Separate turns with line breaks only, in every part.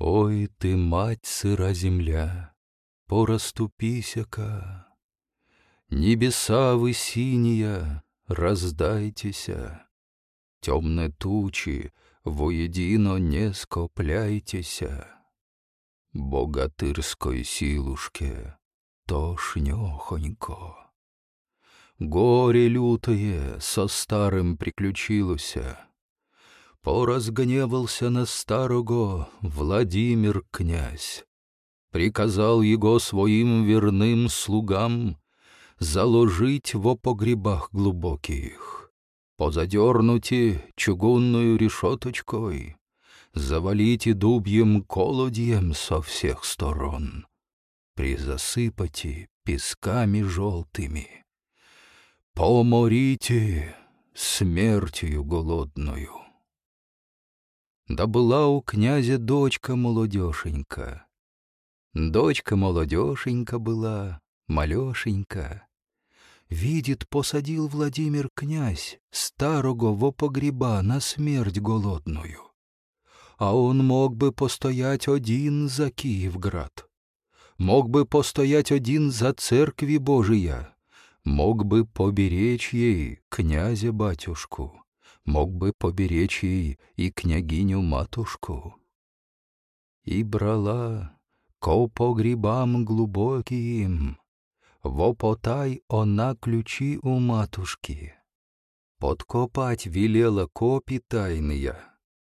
Ой ты, мать сыра земля, пораступися-ка, Небеса вы синия, раздайтеся, Темные тучи воедино не скопляйтеся. Богатырской силушке тошнёхонько. Горе лютое со старым приключилося. Поразгневался на старого Владимир князь. Приказал его своим верным слугам Заложить во погребах глубоких, Позадернуте чугунную решеточкой, Завалите дубьем колодьем со всех сторон, Призасыпайте песками желтыми, Поморите смертью голодную. Да была у князя дочка молодешенька. Дочка молодешенька была, малешенька. Видит, посадил Владимир князь старого во погреба на смерть голодную. А он мог бы постоять один за Киевград. Мог бы постоять один за церкви Божия. Мог бы поберечь ей князя-батюшку мог бы поберечь ей и княгиню-матушку. И брала ко погребам глубоким, Вопотай она ключи у матушки. Подкопать велела копи тайные,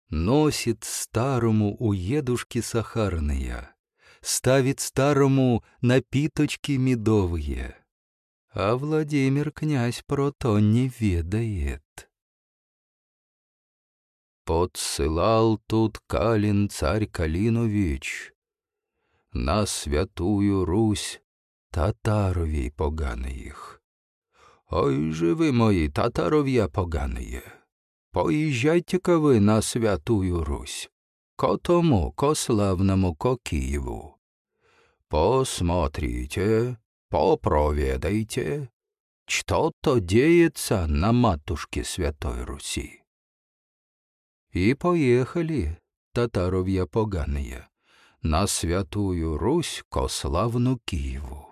Носит старому у едушки сахарные, Ставит старому напиточки медовые. А Владимир князь про то не ведает. Подсылал тут Калин царь Калинович на святую Русь татаровій поганих. Ой же ви мої татаров'я поганые, поїжджайте-ка ви на святую Русь, ко тому, ко славному, ко Киеву. Посмотрите, попроведайте, что-то деется на матушке Святой Руси. И поехали, татаровья поганые, на святую Русь ко славну Киеву.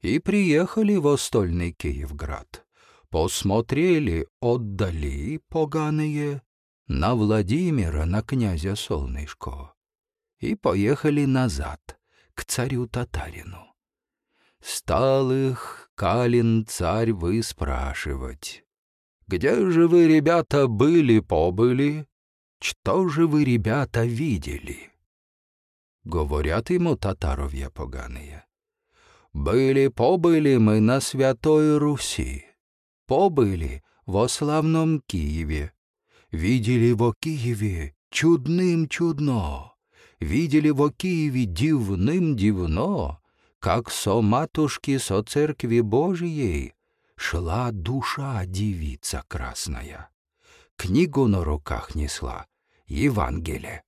И приехали в стольный Киевград, посмотрели отдали поганые на Владимира, на князя Солнышко, и поехали назад, к царю-татарину. Стал их Калин царь выспрашивать. Где же вы, ребята, были-побыли? Что же вы, ребята, видели? Говорят ему татаровья поганые. Были-побыли мы на Святой Руси. Побыли во славном Киеве. Видели во Киеве чудным чудно. Видели во Киеве дивным дивно, как со матушки со церкви Божией шла душа девица красная. Книгу на руках несла, Евангелие.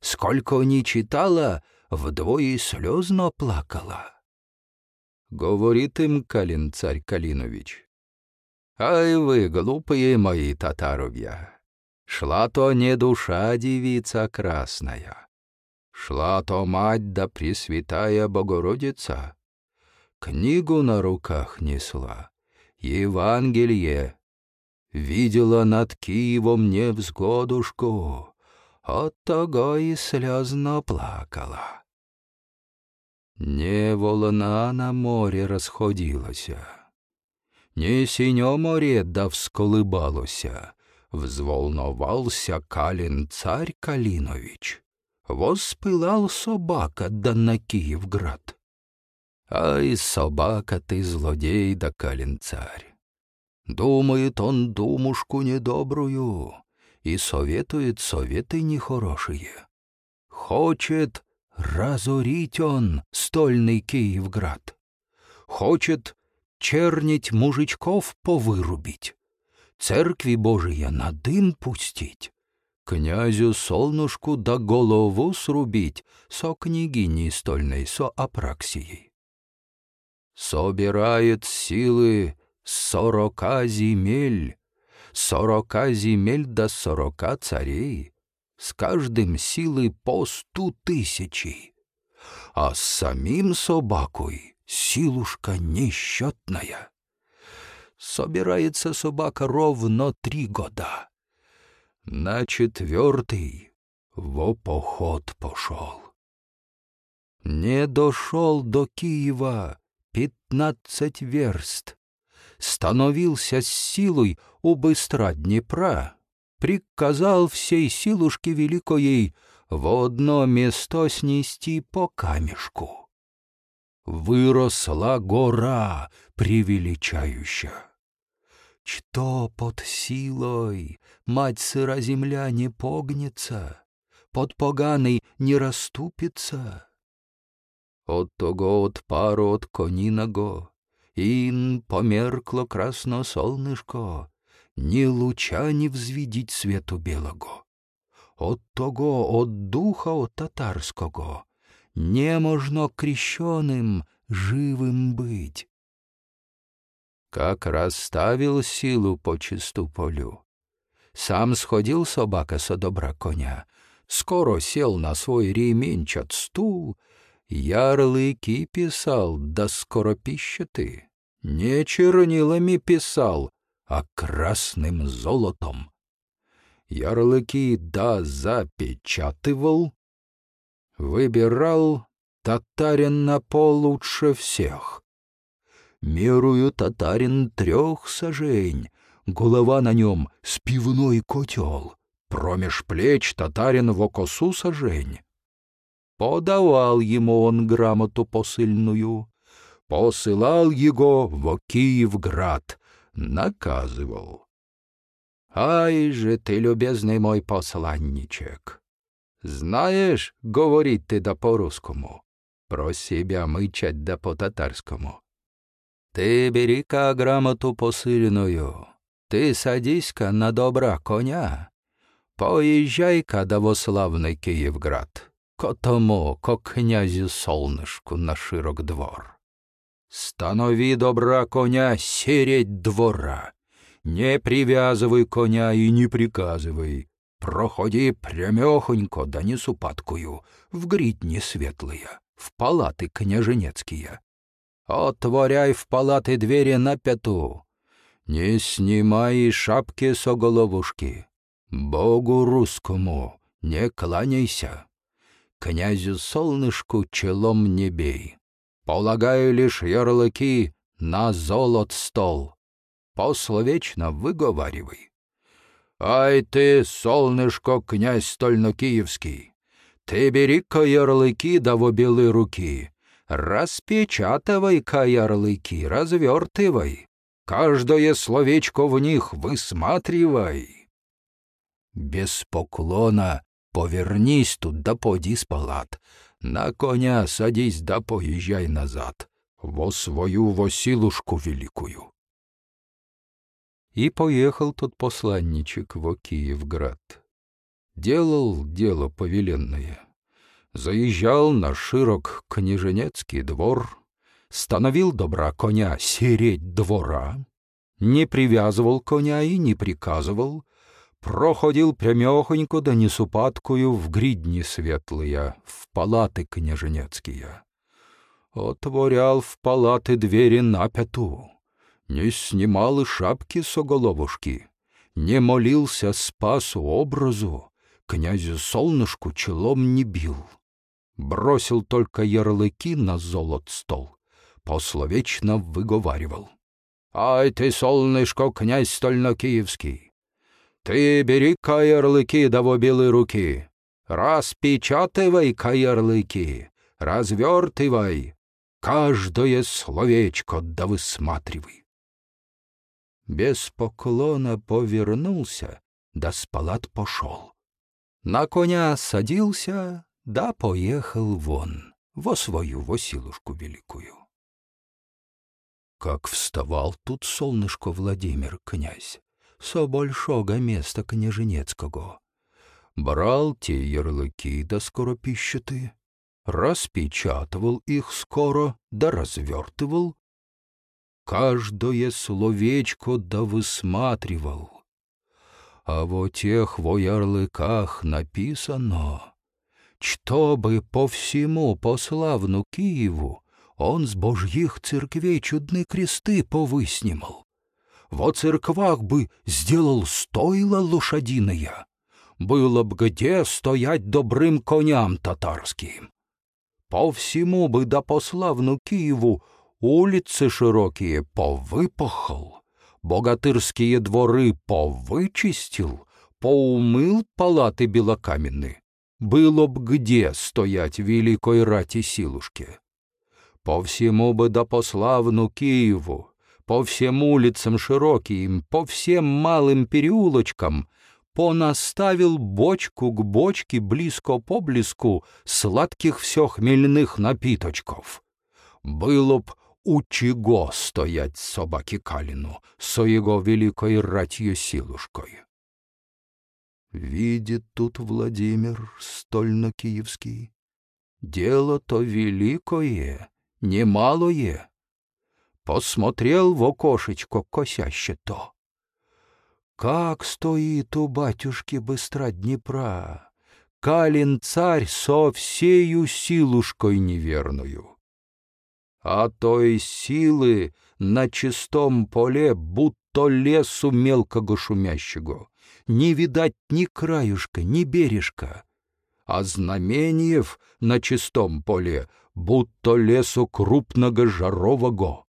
Сколько не читала, вдвое слезно плакала. Говорит им Калин царь Калинович. Ай вы, глупые мои татаровья! Шла то не душа девица красная, Шла то мать да Пресвятая Богородица. Книгу на руках несла, Евангелие. Видела над Киевом невзгодушку, от того и слезно плакала. Не волна на море розходилася, не синьо море да всколыбалося, взволновался Калин царь Калинович. Воспылал собака да на Киевград. Ай, собака ты, злодей да калин-царь! Думает он думушку недобрую и советует советы нехорошие. Хочет разорить он стольный Киевград. Хочет чернить мужичков повырубить, церкви Божия на дым пустить, князю солнышку да голову срубить со княгиней стольной со Апраксией собирает силы сорока земель, сорока земель до сорока царей, с каждым силы по сту тысячи, а с самим собакой силушка несчетная. Собирается собака ровно три года. На четвертый во поход пошел. Не дошел до Киева пятнадцать верст. Становился с силой у быстра Днепра, приказал всей силушке великой в одно место снести по камешку. Выросла гора превеличающая. Что под силой мать сыра земля не погнется, под поганой не расступится? От того от пару от кониного, ин померкло красно солнышко, ни луча не взвідіть свету белого. От того, от духа от татарского, не можно крещеным живым быть. Как расставил силу по чисту полю. Сам сходил собака со добра коня, скоро сел на свой ременчат стул, ярлыки писал, да скоро пищеты, не чернилами писал, а красным золотом. Ярлыки да запечатывал, выбирал татарин на получше всех. Мерую татарин трех сажень, голова на нем с пивной котел, промеж плеч татарин в косу сажень. Подавал ему он грамоту посыльную, посылал его в Киевград, наказывал. «Ай же ты, любезный мой посланничек! Знаешь, говорить ты да по-русскому, про себя мычать да по-татарскому. Ты бери-ка грамоту посыльную, ты садись-ка на добра коня, поезжай-ка до во славный Киевград, ко тому, ко князю Солнышку на широк двор. Станови добра коня сереть двора. Не привязывай коня и не приказывай. Проходи прямехонько, да не с упадкою, в гридни светлые, в палаты княженецкие. Отворяй в палаты двери на пяту. Не снимай шапки со головушки. Богу русскому не кланяйся. Князю солнышку челом не бей. Полагаю лишь ярлыки на золот стол. Пословечно выговаривай. Ай ты, солнышко, князь стольно-киевский, ты бери-ка ярлыки да в обелы руки, распечатывай-ка ярлыки, развертывай, каждое словечко в них высматривай. Без поклона повернись тут да поди с палат, на коня садись да поезжай назад, во свою восилушку великую. И поехал тот посланничек во Киевград. Делал дело повеленное. Заезжал на широк княженецкий двор, становил добра коня сереть двора, не привязывал коня и не приказывал, проходил прямехонько да несупадкую в гридни светлые, в палаты княженецкие. Отворял в палаты двери напяту, не снимал и шапки с оголовушки, не молился спасу образу, князю солнышку челом не бил. Бросил только ярлыки на золот стол, пословечно выговаривал. «Ай ты, солнышко, князь стольно-киевский! Ты бери каярлыки да во белые руки, распечатывай каярлыки, развертывай, каждое словечко да высматривай. Без поклона повернулся, да с палат пошел. На коня садился, да поехал вон, во свою восилушку великую. Как вставал тут солнышко Владимир князь, со большого места княженецкого. Брал те ярлыки да скоропищеты, распечатывал их скоро да развертывал, каждое словечко да высматривал. А во тех во ярлыках написано, чтобы по всему по славну Киеву он с божьих церквей чудные кресты повыснимал. Во церквах бы сделал стойло лошадиное, было б где стоять добрым коням татарским. По всему бы да по Киеву улицы широкие повыпахал, богатырские дворы повычистил, поумыл палаты белокаменные. Было б где стоять великой рати силушке. По всему бы да по Киеву, по всем улицам широким, по всем малым переулочкам понаставил бочку к бочке близко по близку сладких все хмельных напиточков. Было б у чего стоять собаки Калину со его великой ратью силушкой. Видит тут Владимир стольно-киевский. Дело-то великое, немалое. Посмотрел в окошечко косяще то. Как стоит у батюшки быстра Днепра, Калин царь со всею силушкой неверную а той силы на чистом поле, будто лесу мелкого шумящего, не видать ни краюшка, ни бережка, а знамениев на чистом поле, будто лесу крупного жарового.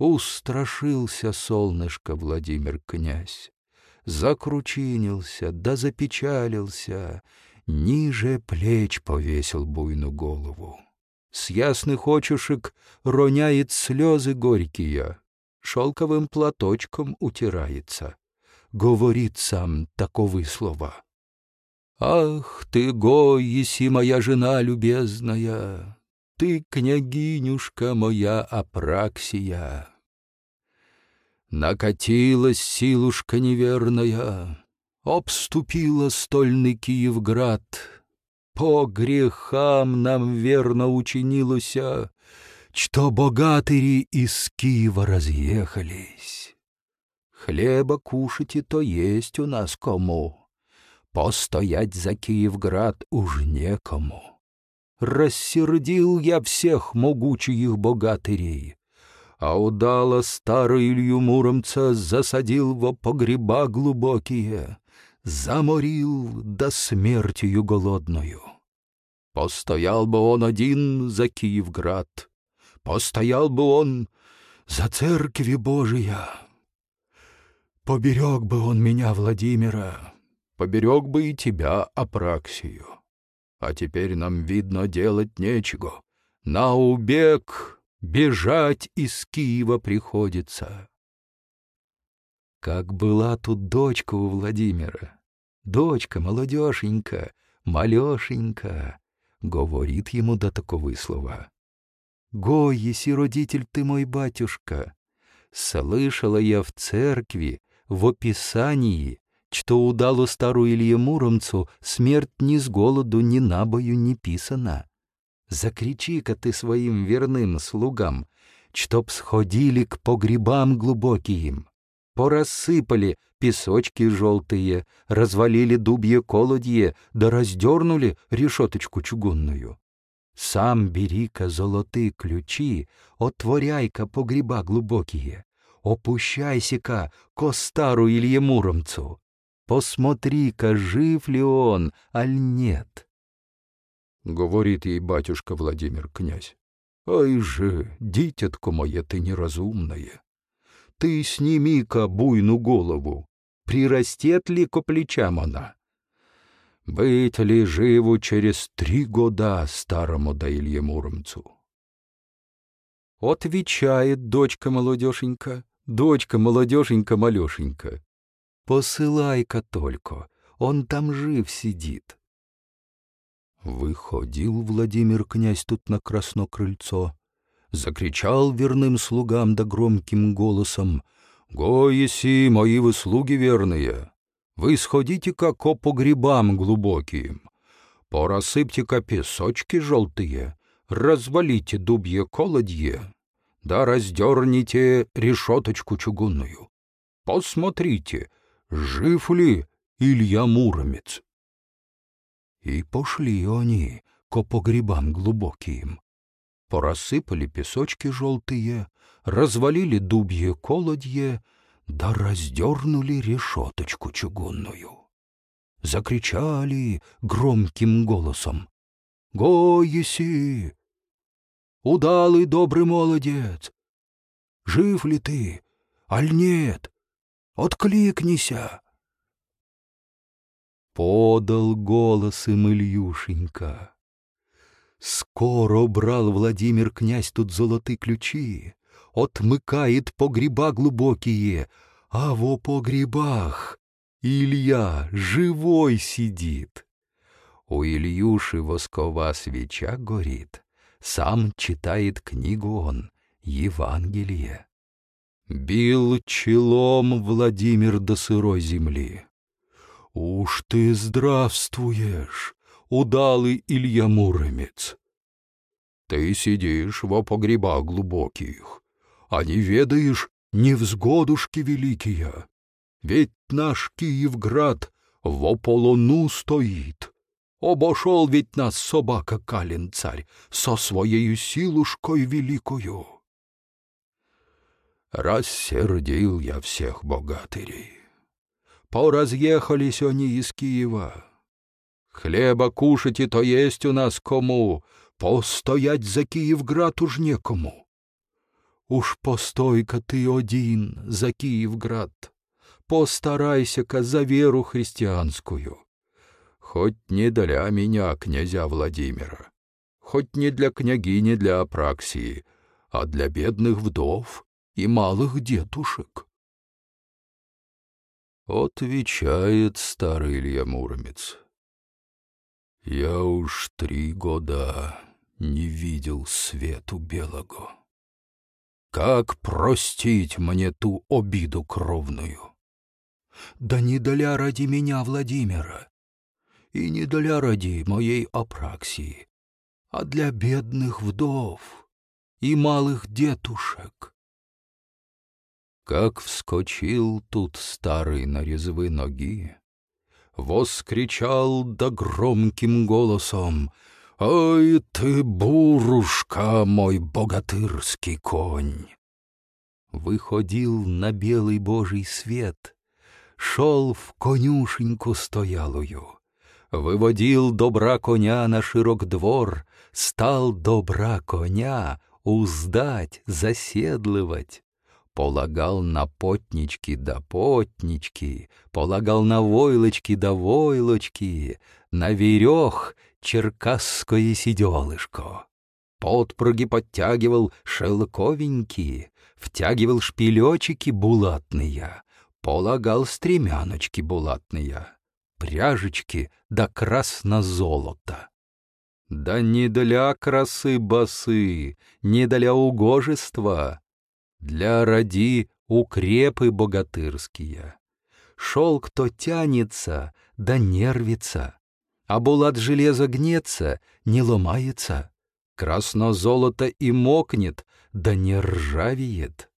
Устрашился солнышко Владимир князь, закручинился, да запечалился, ниже плеч повесил буйну голову. С ясных очушек роняет слезы горькие, шелковым платочком утирается. Говорит сам таковы слова. «Ах ты, гой, еси моя жена любезная, ты, княгинюшка моя Апраксия!» Накатилась силушка неверная, Обступила стольный Киевград, по грехам нам верно учинилося, Что богатыри из Киева разъехались. Хлеба кушать и то есть у нас кому, Постоять за Киевград уж некому. Рассердил я всех могучих богатырей, А удало старый Илью Муромца засадил во погреба глубокие, заморил до смертью голодную. Постоял бы он один за Киевград, постоял бы он за церкви Божия. Поберег бы он меня, Владимира, поберег бы и тебя, Апраксию. А теперь нам, видно, делать нечего. На убег бежать из Киева приходится. Как была тут дочка у Владимира. Дочка молодешенька, малешенька, говорит ему до таковы слова. «Го, еси родитель ты мой батюшка! Слышала я в церкви, в описании, что удалу стару Илье Муромцу смерть ни с голоду, ни набою не писана. Закричи-ка ты своим верным слугам, чтоб сходили к погребам глубоким, порассыпали песочки желтые, развалили дубье колодье, да раздернули решеточку чугунную. Сам бери-ка золотые ключи, отворяй-ка погреба глубокие, опущайся-ка ко стару Илье Муромцу, посмотри-ка, жив ли он, аль нет. Говорит ей батюшка Владимир князь. Ай же, дитятко мое ты неразумное, ты сними-ка буйну голову, прирастет ли ко плечам она? Быть ли живу через три года старому да Илье Муромцу? Отвечает дочка молодеженька, дочка молодеженька-малешенька. Посылай-ка только, он там жив сидит. Выходил Владимир князь тут на красно крыльцо, закричал верным слугам да громким голосом «Го, еси, мои вы слуги верные! Вы сходите-ка по погребам глубоким, порасыпьте-ка песочки желтые, развалите дубье колодье, да раздерните решеточку чугунную. Посмотрите, жив ли Илья Муромец? И пошли они ко погребам глубоким. Порассыпали песочки желтые, развалили дубье колодье, да раздернули решеточку чугунную. Закричали громким голосом. «Го, еси! Удалый добрый молодец! Жив ли ты, аль нет? Откликнися!» Подал голос им Ильюшенька. Скоро брал Владимир князь тут золотые ключи, отмыкает погреба глубокие, а во погребах Илья живой сидит. У Ильюши воскова свеча горит, сам читает книгу он, Евангелие. Бил челом Владимир до сырой земли. Уж ты здравствуешь, удалый Илья Муромец. Ты сидишь во погребах глубоких, а не ведаешь невзгодушки великие. Ведь наш Киевград во полону стоит. Обошел ведь нас собака Калин царь со своею силушкой великою. Рассердил я всех богатырей. Поразъехались они из Киева. Хлеба кушать и то есть у нас кому, постоять за Киевград уж некому. Уж постой-ка ты один за Киевград, постарайся-ка за веру христианскую. Хоть не для меня, князя Владимира, хоть не для княгини для Апраксии, а для бедных вдов и малых детушек. Отвечает старый Илья Муромец. Я уж три года не видел свету белого. Как простить мне ту обиду кровную? Да не для ради меня, Владимира, и не для ради моей Апраксии, а для бедных вдов и малых детушек. Как вскочил тут старый на резвы ноги, воскричал да громким голосом «Ой ты, бурушка, мой богатырский конь!» Выходил на белый божий свет, шел в конюшеньку стоялую, выводил добра коня на широк двор, стал добра коня уздать, заседлывать, полагал на потнички да потнички, полагал на войлочки да войлочки, на верех черкасское сиделышко. Подпруги подтягивал шелковенькие, втягивал шпилечики булатные, полагал стремяночки булатные, пряжечки да красно-золото. Да не для красы басы, не для угожества, для ради укрепы богатырские. Шелк то тянется, да нервится, а булат железа гнется, не ломается, красно золото и мокнет, да не ржавеет.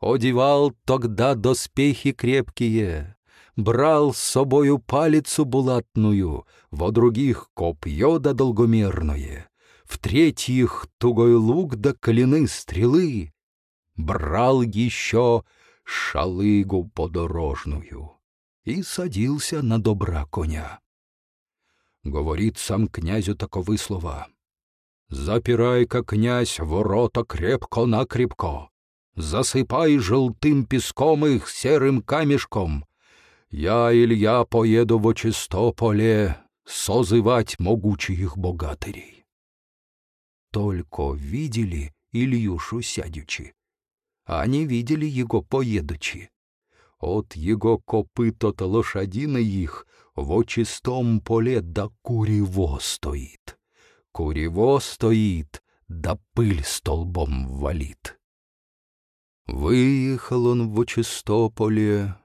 Одевал тогда доспехи крепкие, брал с собою палицу булатную, во других копье да долгомерное, в третьих тугой лук да колены стрелы, брал еще шалыгу подорожную и садился на добра коня говорит сам князю таковы слова. «Запирай-ка, князь, ворота крепко-накрепко, засыпай желтым песком их серым камешком. Я, Илья, поеду в Очистополе созывать могучих богатырей». Только видели Ильюшу сядючи, а не видели его поедучи. От его копыт от лошадины их в чистом поле да курево стоит. Курево стоит, да пыль столбом валит. Выехал он в чистополе,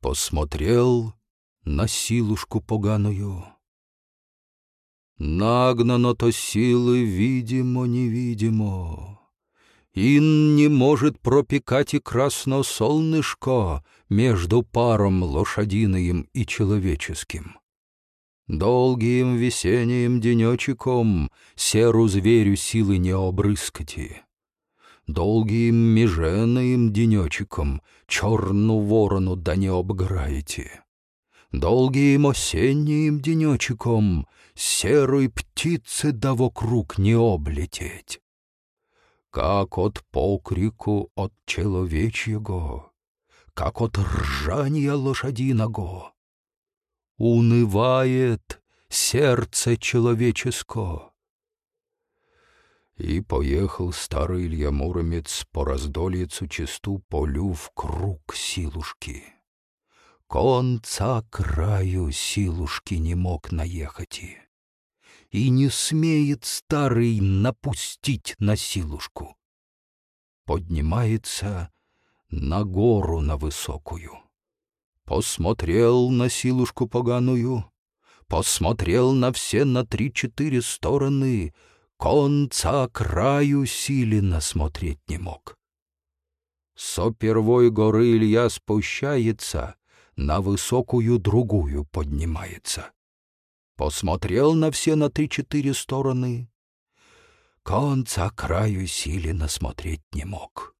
посмотрел на силушку поганую. Нагнано то силы видимо-невидимо, И не может пропекать и красно солнышко между паром лошадиным и человеческим. Долгим весенним денечеком серу зверю силы не обрыскати. Долгим меженым денечеком черну ворону да не обграете. Долгим осенним денечеком серой птицы да вокруг не облететь как от покрику от человечьего, как от ржания лошадиного. Унывает сердце человеческое. И поехал старый Илья Муромец по раздольицу чисту полю в круг силушки. Конца краю силушки не мог наехать и не смеет старый напустить на силушку. Поднимается на гору на высокую. Посмотрел на силушку поганую, посмотрел на все на три-четыре стороны, конца краю силенно смотреть не мог. Со первой горы Илья спущается, на высокую другую поднимается посмотрел на все на три-четыре стороны. Конца краю силенно смотреть не мог.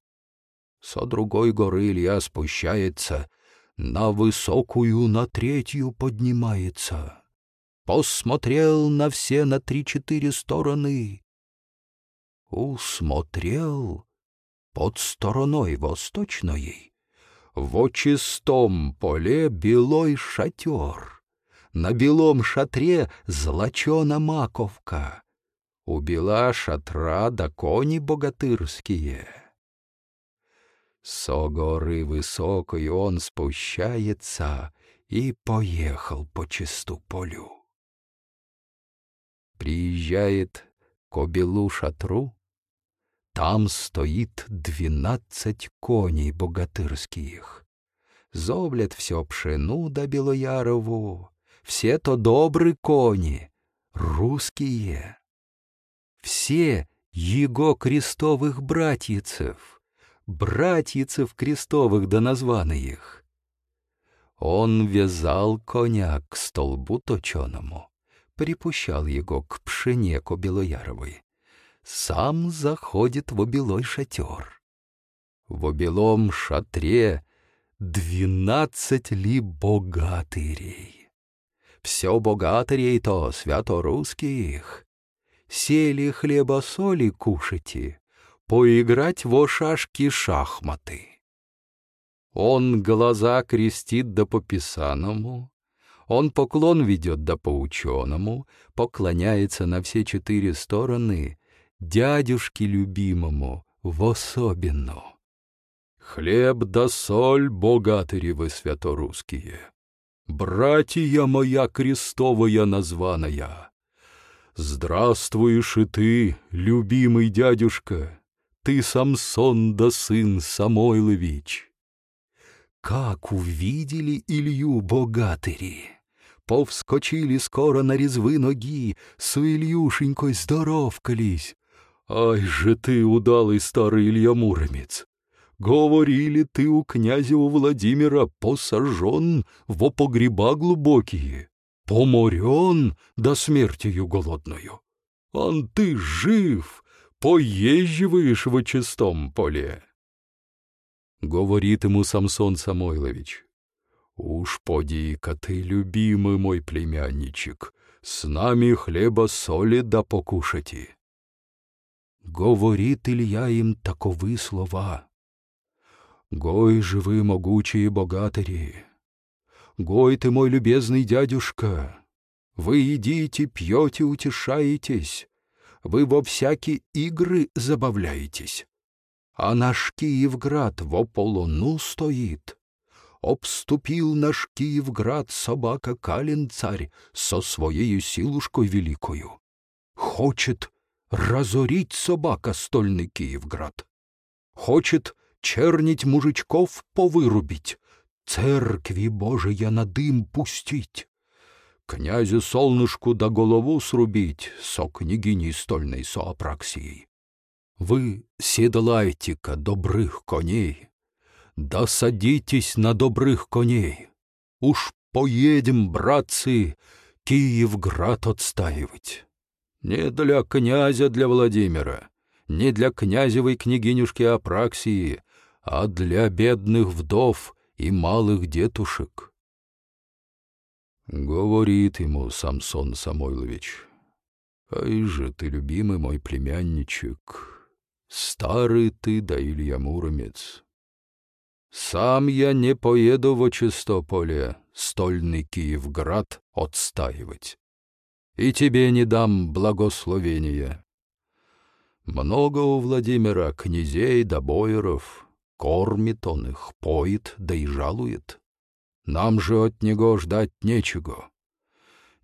Со другой горы Илья спущается, на высокую, на третью поднимается. Посмотрел на все на три-четыре стороны. Усмотрел под стороной восточной в чистом поле белой шатер на белом шатре золочена маковка. У бела шатра да кони богатырские. Со горы высокой он спущается и поехал по чисту полю. Приезжает к белу шатру, там стоит двенадцать коней богатырских. Зоблят все пшену да белоярову, все то добрые кони, русские. Все его крестовых братьицев, братьицев крестовых да названных. Он вязал коня к столбу точеному, припущал его к пшене Кобелояровой. Сам заходит в обелой шатер. В обелом шатре двенадцать ли богатырей все богатырей то святорусских. Сели хлеба-соли кушайте, поиграть во шашки-шахматы. Он глаза крестит да по писаному, он поклон ведет да по ученому, поклоняется на все четыре стороны дядюшке любимому в особенно. Хлеб да соль, богатыри вы святорусские, братья моя крестовая названая. Здравствуешь и ты, любимый дядюшка, ты Самсон да сын Самойлович. Как увидели Илью богатыри! Повскочили скоро на резвы ноги, с Ильюшенькой здоровкались. Ай же ты, удалый старый Илья Муромец! Говорили, ты у князя у Владимира посажен во погреба глубокие, поморен до смертью голодную. Ан ты жив, поезживаешь в чистом поле. Говорит ему Самсон Самойлович, «Уж поди-ка ты, любимый мой племянничек, с нами хлеба-соли да покушати». Говорит Илья им таковы слова. Гой же могучие богатыри! Гой ты, мой любезный дядюшка! Вы едите, пьете, утешаетесь, вы во всякие игры забавляетесь. А наш Киевград во полону стоит. Обступил наш Киевград собака Калин-царь со своею силушкой великою. Хочет разорить собака стольный Киевград. Хочет чернить мужичков повырубить, церкви Божия на дым пустить, князю солнышку до голову срубить со княгиней стольной со Апраксией. Вы седлайте-ка добрых коней, да садитесь на добрых коней. Уж поедем, братцы, Киевград отстаивать. Не для князя, для Владимира, не для князевой княгинюшки Апраксии, а для бедных вдов и малых детушек. Говорит ему Самсон Самойлович, «Ай же ты, любимый мой племянничек, Старый ты да Илья Муромец. Сам я не поеду в Очистополе, стольный Киевград, отстаивать. И тебе не дам благословения. Много у Владимира князей да бояров, кормит он их, поит да и жалует. Нам же от него ждать нечего.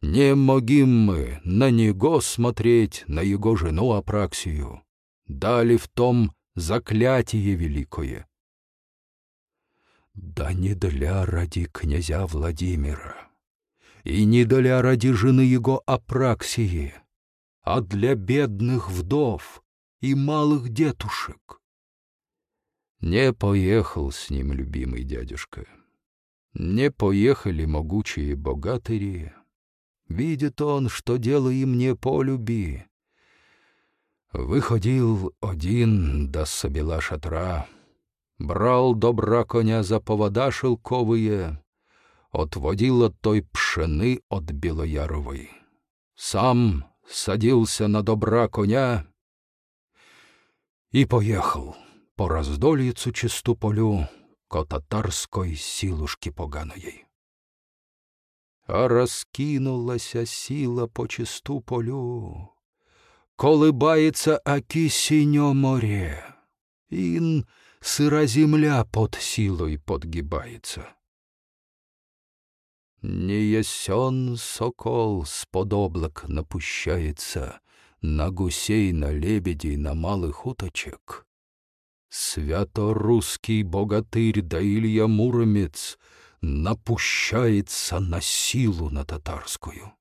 Не могим мы на него смотреть, на его жену Апраксию дали в том заклятие великое. Да не для ради князя Владимира, и не для ради жены его Апраксии, а для бедных вдов и малых детушек. Не поехал с ним любимый дядюшка. Не поехали могучие богатыри. Видит он, что дело им не по любви, Виходив один до собіла шатра, брал добра коня за повода шелковые, отводил от той пшены от Белояровой. Сам садился на добра коня и поехал по раздольицу чисту полю ко татарской силушки поганої. А раскинулася сила по чисту полю, колыбается оки синё море. Ин сыра земля под силой подгибается. Не ясен сокол с-под облак напущается На гусей, на лебедей, на малых уточек. Свято-русский богатырь да Илья Муромец Напущается на силу на татарскую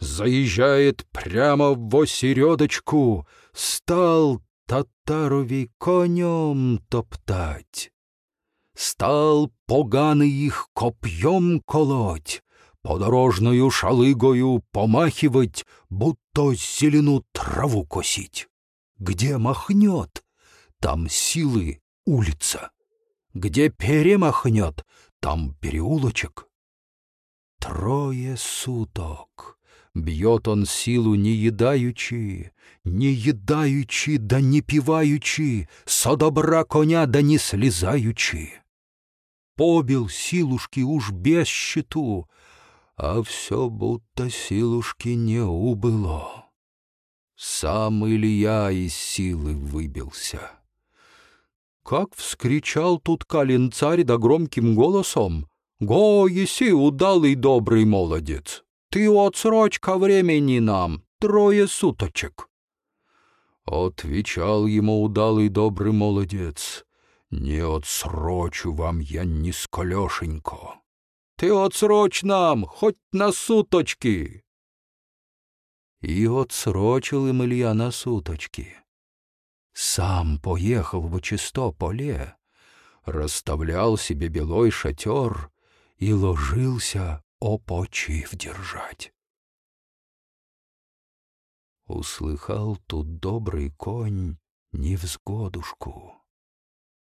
заезжает прямо в осередочку, стал татарові конем топтать. Стал поганый их копьем колоть, подорожною шалыгою помахивать, будто зелену траву косить. Где махнет, там силы улица. Где перемахнет, там переулочек. Трое суток Б'ет он силу не їдаючи, не їдаючи, да не піваючи, со добра коня да не слезаючи. Побил силушки уж без щиту, а все будто силушки не убыло. Сам Илья из силы выбился. Как вскричал тут Калин царь да громким голосом, «Го, еси, удалый добрый молодец!» Ты отсрочка времени нам, трое суточек. Отвечал ему удалый добрый молодец, не отсрочу вам я нисколешенько. Ты отсрочь нам, хоть на суточки. И отсрочил им Илья на суточки. Сам поехал в Чистополе, расставлял себе белой шатер и ложился опочив держать. Услыхал тут добрый конь невзгодушку.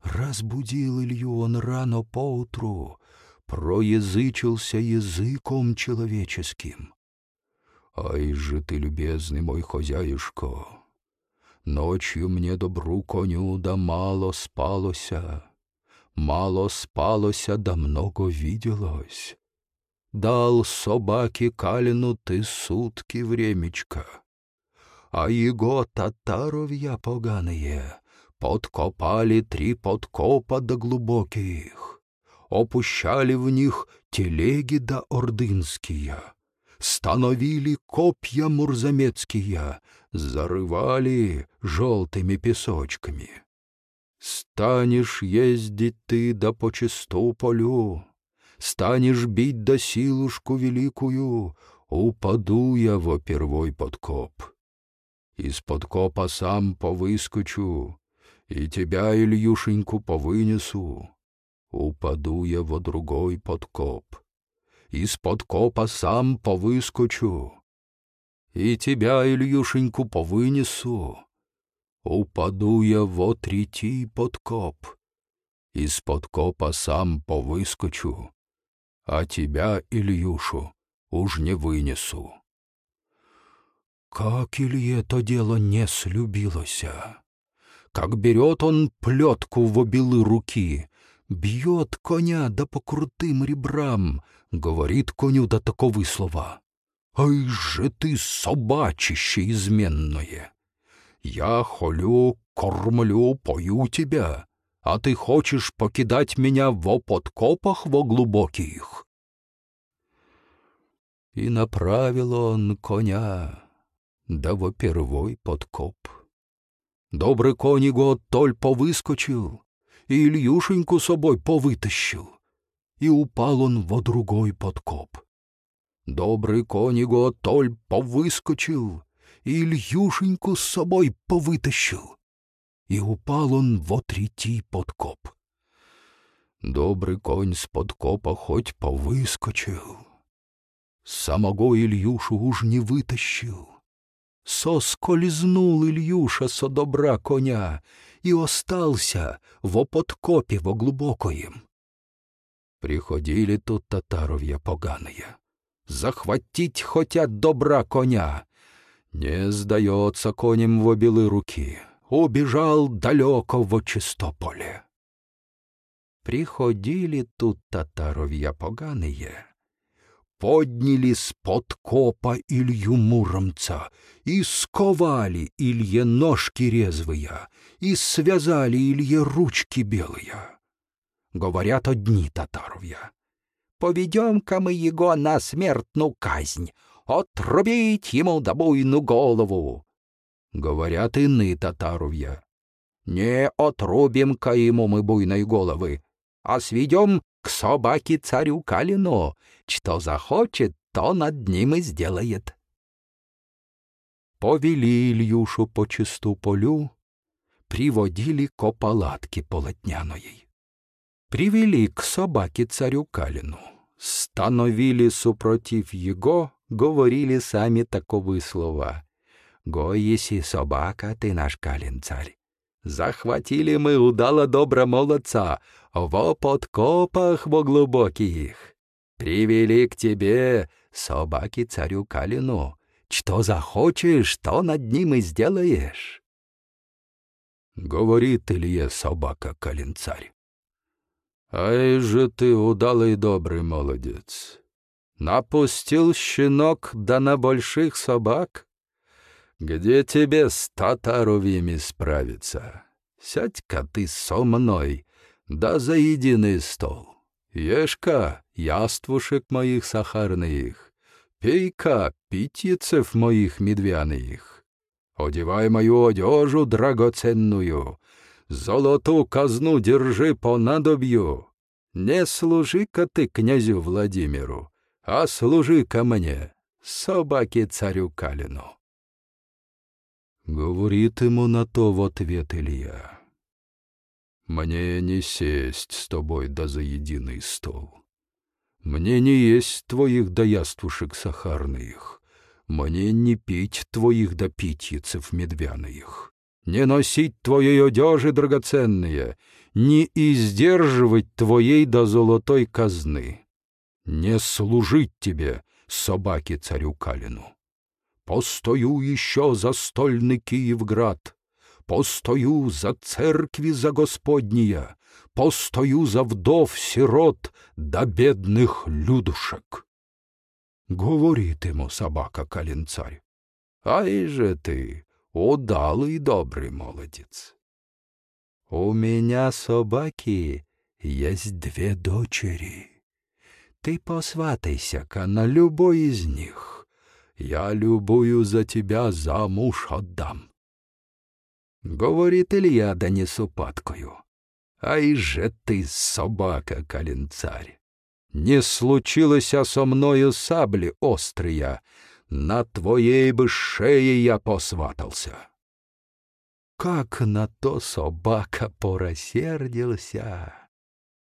Разбудил Илью он рано поутру, проязычился языком человеческим. «Ай же ты, любезный мой хозяюшко, ночью мне добру коню да мало спалося, мало спалося да много виделось. Дал собаке Калину ты сутки времечко. А его татаровья поганые подкопали три подкопа до глубоких, опущали в них телеги да ордынские, становили копья мурзамецкие, зарывали желтыми песочками. Станешь ездить ты да по чисту полю, станешь бить да силушку великую, упаду я во первой подкоп. Из-под копа сам повыскочу, и тебя, Ильюшеньку, повынесу. Упаду я во другой подкоп. Из-под копа сам повыскочу, и тебя, Ильюшеньку, повынесу. Упаду я во третий подкоп. Из-под копа сам повыскочу, а тебя, Ильюшу, уж не вынесу. Как Илье то дело не слюбилося! Как берет он плетку в обелы руки, бьет коня да по крутым ребрам, говорит коню да таковы слова. «Ай же ты, собачище изменное! Я холю, кормлю, пою тебя, а ты хочешь покидать меня во подкопах во глубоких?» И направил он коня да во первой подкоп. Добрый конь его толь повыскочил, и Ильюшеньку собой повытащил, и упал он во другой подкоп. Добрый конь толь повыскочил, и Ильюшеньку с собой повытащил, и упал он во третий подкоп. Добрый конь с подкопа хоть повыскочил, самого Ильюшу уж не вытащил соскользнул Ильюша со добра коня и остался во подкопе во глубокоем. Приходили тут татаровья поганые. Захватить хотят добра коня. Не сдается конем в обелы руки. Убежал далеко в чистополе. Приходили тут татаровья поганые подняли с подкопа Илью Муромца и сковали Илье ножки резвые, и связали Илье ручки белые. Говорят одни татаровья. Поведем-ка мы его на смертную казнь, отрубить ему добойную голову. Говорят иные татаровья. Не отрубим-ка ему мы буйной головы, а сведем к собаке царю Калину. Что захочет, то над ним и сделает. Повели Ильюшу по чисту полю, приводили к палатке полотняной. Привели к собаке царю Калину, становили супротив его, говорили сами таковы слова. «Го, еси собака, ты наш Калин царь, Захватили мы удало добра молодца во подкопах во глубоких. Привели к тебе собаки царю Калину. Что захочешь, то над ним и сделаешь. Говорит Илье собака Калин-царь. Ай же ты удалый добрый молодец. Напустил щенок да на больших собак? где тебе с татаровьями справиться? Сядь-ка ты со мной, да за единый стол. Ешь-ка яствушек моих сахарных, пей-ка питьецев моих медвяных. Одевай мою одежу драгоценную, золоту казну держи по надобью. Не служи-ка ты князю Владимиру, а служи-ка мне, собаке царю Калину. Говорит ему на то в ответ Илья. Мне не сесть с тобой да за единый стол. Мне не есть твоих дояствушек сахарных, мне не пить твоих да питьецев медвяных, не носить твоей одежи драгоценные, не издерживать твоей до золотой казны, не служить тебе, собаке царю Калину. Постою еще за стольный Киевград, Постою за церкви за Господния, Постою за вдов, сирот да бедных людушек. Говорит ему собака Калинцарь, Ай же ты, удалый добрый молодец. У меня собаки есть две дочери. Ты посватайся-ка на любой из них я любую за тебя замуж отдам. Говорит Илья да не с упадкою. Ай же ты, собака, калинцарь! Не случилось со мною сабли острые, на твоей бы шее я посватался. Как на то собака порассердился,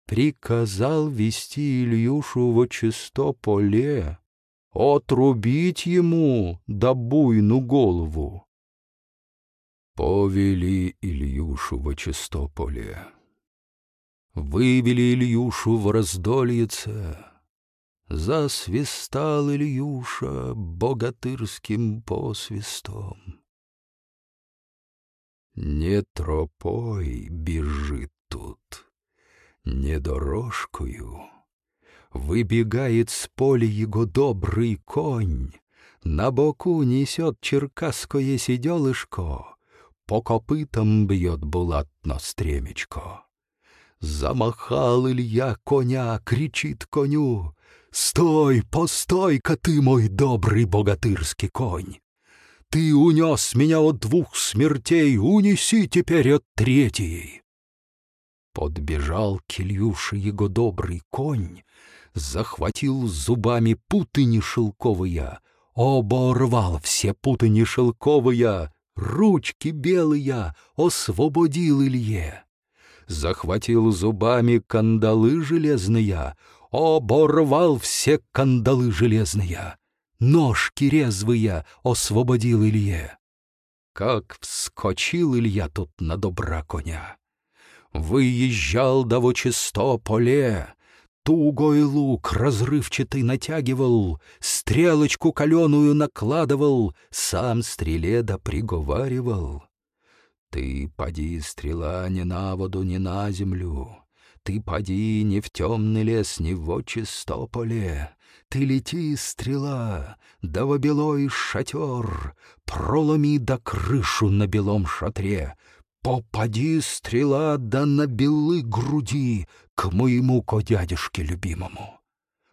приказал вести Ильюшу в чисто поле, отрубить ему да буйну голову. Повели Ильюшу в чисто поле. Вывели Ильюшу в раздольице, Засвистал Ильюша богатырским посвистом. Не тропой бежит тут, не дорожкою. Выбегает с поля его добрый конь, На боку несет черкасское сиделышко, По копытам бьет булатно стремечко. Замахал Илья коня, кричит коню, «Стой, постой-ка ты, мой добрый богатырский конь! Ты унес меня от двух смертей, унеси теперь от третьей!» Подбежал к Ильюше его добрый конь, захватил зубами путыни шелковые, оборвал все путыни шелковые, ручки белые освободил Илье. Захватил зубами кандалы железные, оборвал все кандалы железные, ножки резвые освободил Илье. Как вскочил Илья тут на добра коня! Выезжал до вочисто поле, Тугой лук разрывчатый натягивал, Стрелочку каленую накладывал, Сам стреле да приговаривал. Ты, поди, стрела, не на воду, не на землю, ты поди не в темный лес, не в чистополе. Ты лети, стрела, да в белой шатер, Проломи до крышу на белом шатре, Попади, стрела, да на белы груди К моему кодядюшке любимому.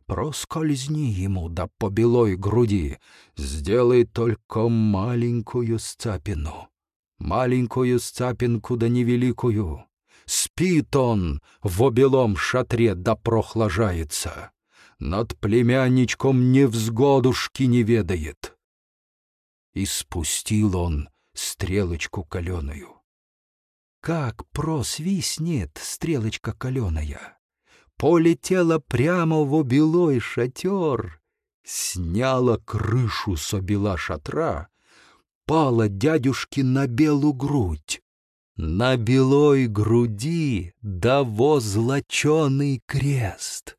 Проскользни ему, да по белой груди, Сделай только маленькую сцапину, Маленькую сцапинку, да невеликую, Спит он в обелом шатре да прохлажается, Над племянничком невзгодушки не ведает. И спустил он стрелочку каленую. Как просвистнет стрелочка каленая, Полетела прямо в обелой шатер, Сняла крышу с обела шатра, Пала дядюшки на белую грудь, на белой груди даво злоченый крест.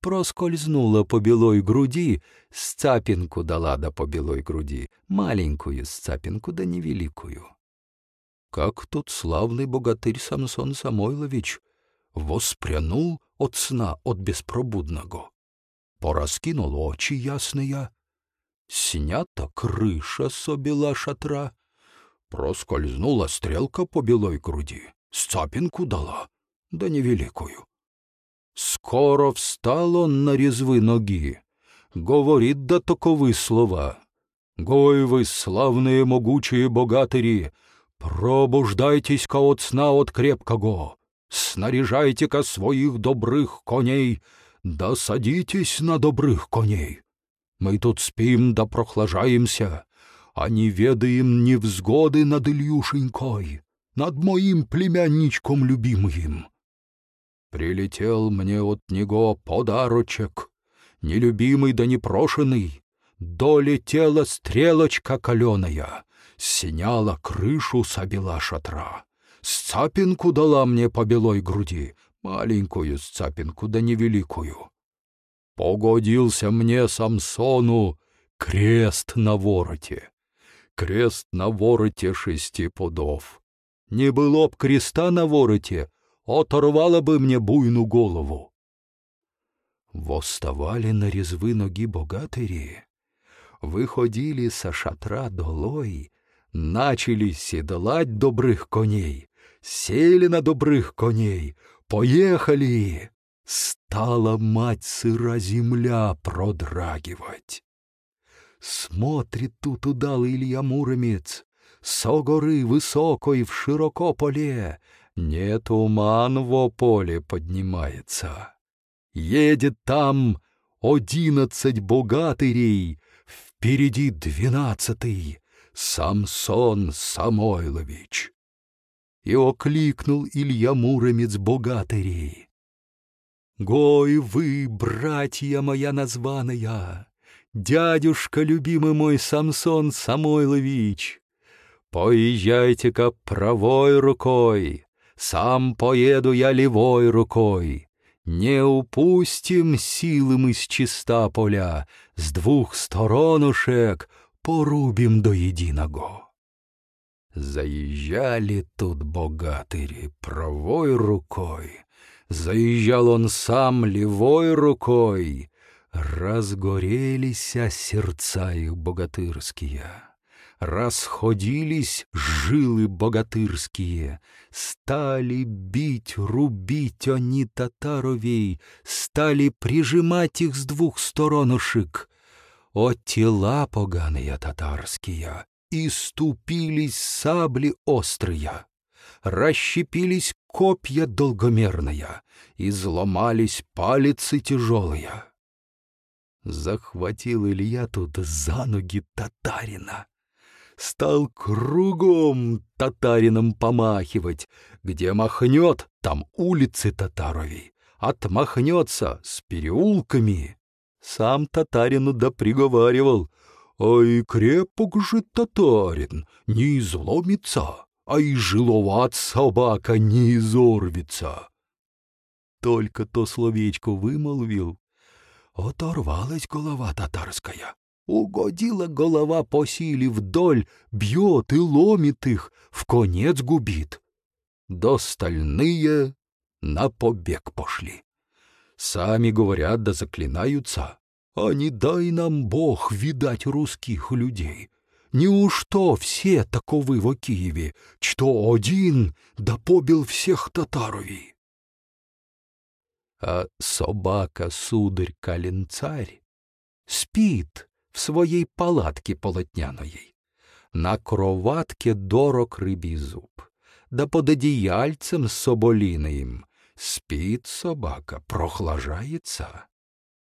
Проскользнула по белой груди, сцапинку дала да по белой груди, маленькую сцапинку да невеликую. Как тут славный богатырь Самсон Самойлович воспрянул от сна от беспробудного. Пораскинул очи ясные, снята крыша собила шатра, Проскользнула стрелка по белой груди, сцапинку дала, да невеликую. Скоро встал он на резвы ноги, говорит да таковы слова. «Гой вы, славные могучие богатыри, пробуждайтесь-ка от сна от крепкого, снаряжайте-ка своих добрых коней, да садитесь на добрых коней. Мы тут спим да прохлажаемся, а не ведаем невзгоды над Ильюшенькой, над моим племянничком любимым. Прилетел мне от него подарочек, нелюбимый да непрошенный, долетела стрелочка каленая, сняла крышу собила шатра, сцапинку дала мне по белой груди, маленькую сцапинку да невеликую. Погодился мне Самсону крест на вороте, крест на вороте шести пудов. Не было б креста на вороте, оторвало бы мне буйну голову. Восставали на резвы ноги богатыри, выходили со шатра долой, начали седлать добрых коней, сели на добрых коней, поехали. Стала мать сыра земля продрагивать. Смотрит тут удалый Илья Муромец, Со горы высокой в широко поле, Не туман во поле поднимается. Едет там одиннадцать богатырей, впереди двенадцатый, Самсон Самойлович. И окликнул Илья Муромец богатырей. Гой вы, братья моя названая, Дядюшка любимый мой Самсон Самойлович, Поезжайте-ка правой рукой, Сам поеду я левой рукой. Не упустим силы мы с чиста поля, С двух сторонушек порубим до единого. Заезжали тут богатыри правой рукой, Заезжал он сам левой рукой, Разгорелись сердца их богатырские, Расходились жилы богатырские, Стали бить, рубить они татаровей, Стали прижимать их с двух сторонушек. О тела поганые татарские, Иступились сабли острые, Расщепились копья долгомерные, Изломались палицы тяжелые. Захватил Илья тут за ноги татарина. Стал кругом татарином помахивать. Где махнет, там улицы татаровей. Отмахнется с переулками. Сам татарину да приговаривал. Ай, крепок же татарин, не изломится, а и жиловат собака не изорвется. Только то словечко вымолвил, Оторвалась голова татарская. Угодила голова по силе вдоль, бьет и ломит их, в конец губит. До стальные на побег пошли. Сами говорят да заклинаются, а не дай нам Бог видать русских людей. Неужто все таковы во Киеве, что один да побил всех татаровей? А собака-сударь Калинцарь спит в своей палатке полотняной. На кроватке дорог рыбий зуб, да под одеяльцем соболиным спит собака, прохлажается,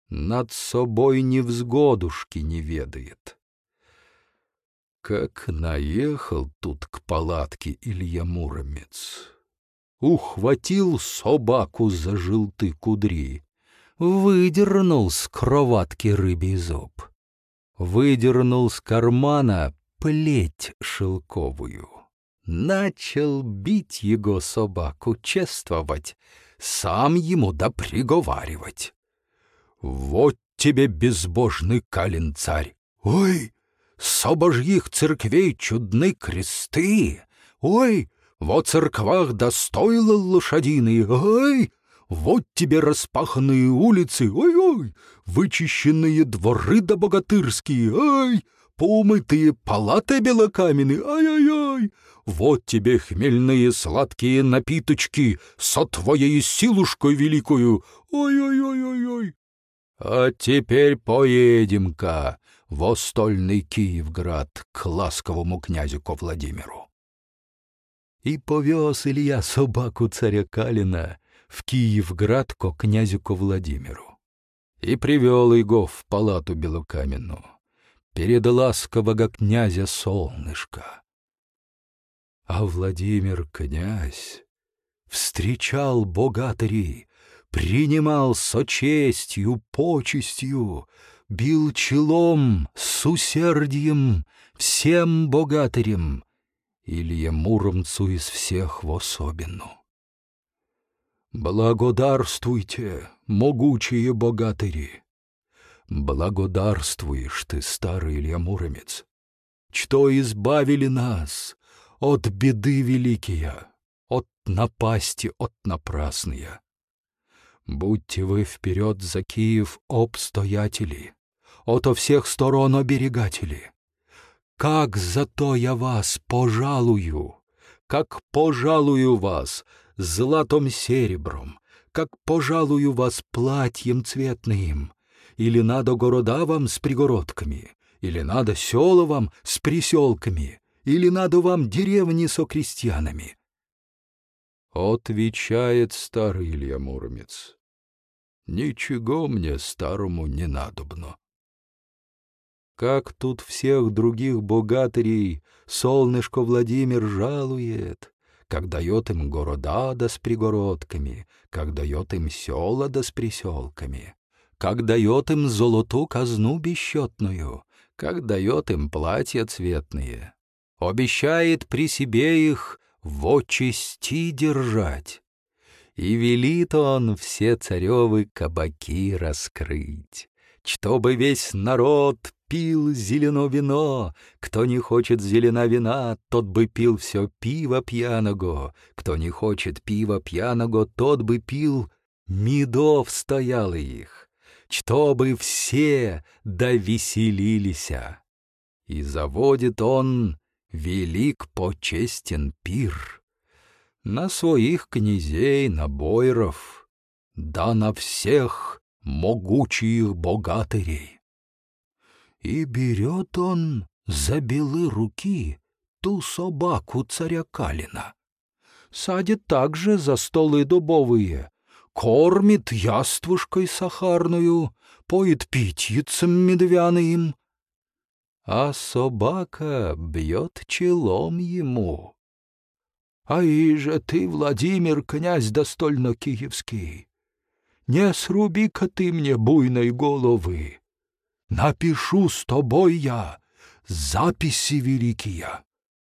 над собой невзгодушки не ведает. Как наехал тут к палатке Илья Муромец, ухватил собаку за желты кудри, выдернул с кроватки рыбий зуб, выдернул с кармана плеть шелковую, начал бить его собаку, чествовать, сам ему да. «Вот тебе безбожный калин-царь! Ой, со божьих церквей чудны кресты! Ой, во церквах достоило лошадиные, ой, вот тебе распаханные улицы, ой-ой, вычищенные дворы да богатырские, ой, поумытые палаты белокаменные, ай-ай-ай, вот тебе хмельные сладкие напиточки со твоей силушкой великою, ой-ой-ой-ой-ой. А теперь поедем-ка в остольный Киевград к ласковому князю ко Владимиру. И повез Илья собаку царя Калина в Киевград ко князю ко Владимиру. И привел его в палату белокаменную, перед ласкового князя солнышко. А Владимир князь встречал богатырей, принимал со честью, почестью, бил челом с усердием всем богатырям, Илье Муромцу из всех в особенну. Благодарствуйте, могучие богатыри! Благодарствуешь ты, старый Илья Муромец, что избавили нас от беды великие, от напасти, от напрасные. Будьте вы вперед за Киев обстоятели, ото всех сторон оберегатели. Как зато я вас пожалую, как пожалую вас златом серебром, как пожалую вас платьем цветным, или надо города вам с пригородками, или надо села вам с приселками, или надо вам деревни со крестьянами. Отвечает старый Илья Муромец. Ничего мне старому не надобно. Как тут всех других богатырей солнышко Владимир жалует, как дает им города да с пригородками, как дает им села да с приселками, как дает им золоту казну бесчетную, как дает им платья цветные, обещает при себе их во чести держать. И велит он все царевы кабаки раскрыть, чтобы весь народ пил зелено вино. Кто не хочет зелена вина, тот бы пил все пиво пьяного. Кто не хочет пива пьяного, тот бы пил медов стоял их, чтобы все довеселилися. И заводит он велик почестен пир на своих князей, на бойров, да на всех могучих богатырей. И берет он за белы руки ту собаку царя Калина, садит также за столы дубовые, кормит яствушкой сахарную, поет питьицем медвяным, а собака бьет челом ему. А и же ты, Владимир, князь достольно киевский, не сруби-ка ты мне буйной головы. Напишу с тобой я записи великие.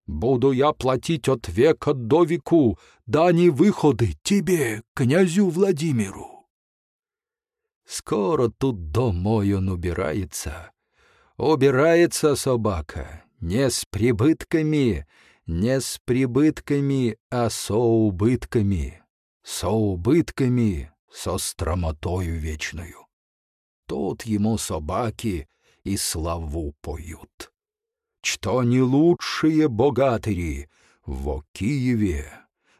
Буду я платить от века до веку дани выходы тебе, князю Владимиру. Скоро тут домой он убирается, убирается собака, не с прибытками, не с прибытками, а со убытками, со убытками, со стромотою вечную. Тут ему собаки и славу поют. Что не лучшие богатыри во Киеве,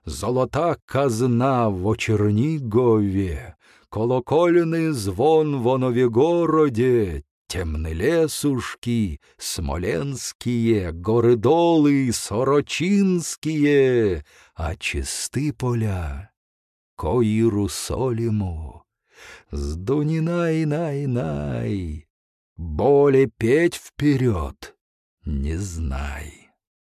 золота казна в Чернигове, колокольный звон в Новегороде, темны лесушки, смоленские, горы долы, сорочинские, а чисты поля ко Иерусалиму. Сдунинай-най-най, боли петь вперед не знай.